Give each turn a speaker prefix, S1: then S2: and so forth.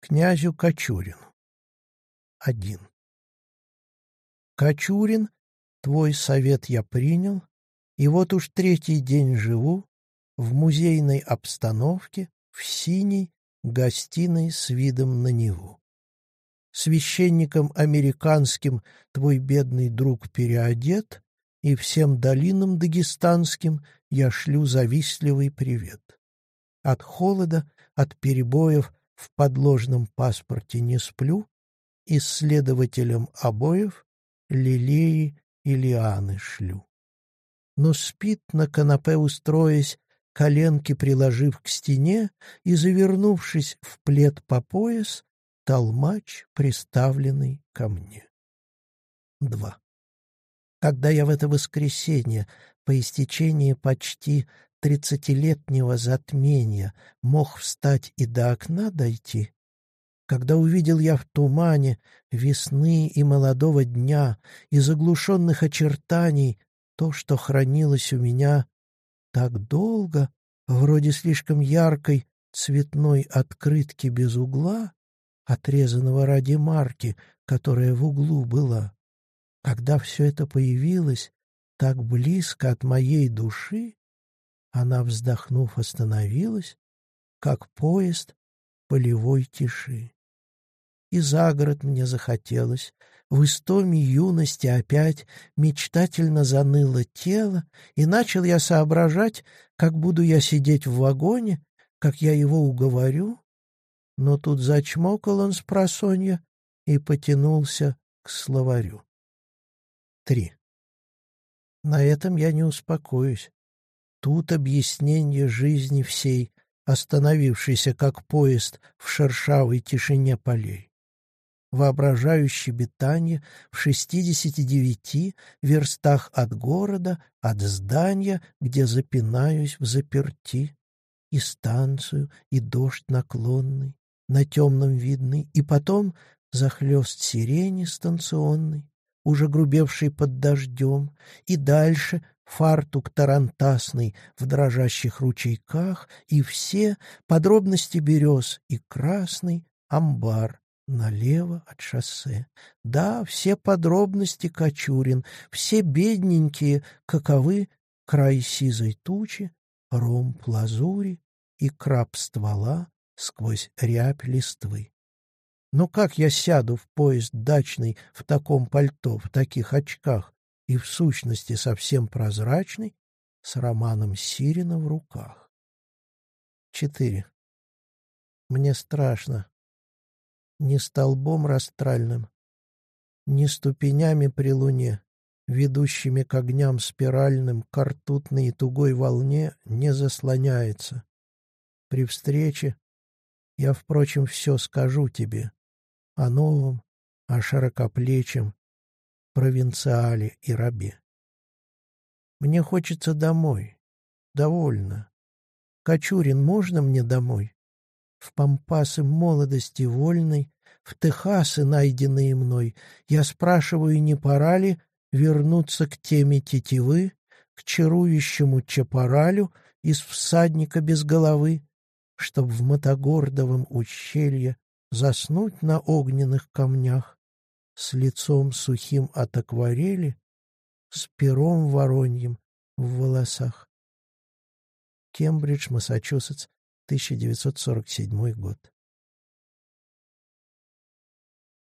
S1: Князю Кочурину. Один. Кочурин, твой совет я принял, и вот уж третий день живу в музейной обстановке, в синей гостиной с видом на Неву. Священником американским твой бедный друг переодет, и всем долинам дагестанским я шлю завистливый привет. От холода, от перебоев в подложном паспорте не сплю, исследователям обоев лилеи и лианы шлю. Но спит на канапе устроясь, коленки приложив к стене и, завернувшись в плед по пояс, толмач, приставленный ко мне. 2. Когда я в это воскресенье, по истечении почти тридцатилетнего затмения, мог встать и до окна дойти, когда увидел я в тумане весны и молодого дня и заглушенных очертаний то, что хранилось у меня так долго, вроде слишком яркой цветной открытки без угла, отрезанного ради марки, которая в углу была. Когда все это появилось так близко от моей души, она, вздохнув, остановилась, как поезд полевой тиши. И за город мне захотелось, в истоме юности опять мечтательно заныло тело, и начал я соображать, как буду я сидеть в вагоне, как я его уговорю, но тут зачмокал он с просонья и потянулся к словарю. Три. На этом я не успокоюсь. Тут объяснение жизни всей, остановившейся как поезд в шершавой тишине полей. Воображаю щебетание в шестидесяти девяти верстах от города, от здания, где запинаюсь в заперти, и станцию, и дождь наклонный, на темном видный, и потом захлёст сирени станционный, уже грубевший под дождем, и дальше фартук тарантасный в дрожащих ручейках, и все подробности берез, и красный амбар налево от шоссе. Да, все подробности Кочурин, все бедненькие, каковы край сизой тучи, ромб лазури и краб ствола, сквозь рябь листвы. Но как я сяду в поезд дачный в таком пальто, в таких очках и в сущности совсем прозрачный, с романом Сирина в руках? Четыре. Мне страшно. Ни столбом растральным, ни ступенями при луне, ведущими к огням спиральным, к ртутной и тугой волне, не заслоняется. При встрече я, впрочем, все скажу тебе. О новом, о широкоплечем, провинциале и рабе. Мне хочется домой. Довольно. Кочурин, можно мне домой? В пампасы молодости вольной, в Техасы, найденные мной, я спрашиваю, не пора ли вернуться к теме тетивы, к чарующему чапаралю из всадника без головы, чтоб в Мотогордовом ущелье заснуть на огненных камнях с лицом сухим от акварели, с пером вороньим в волосах. Кембридж, Массачусетс, 1947 год.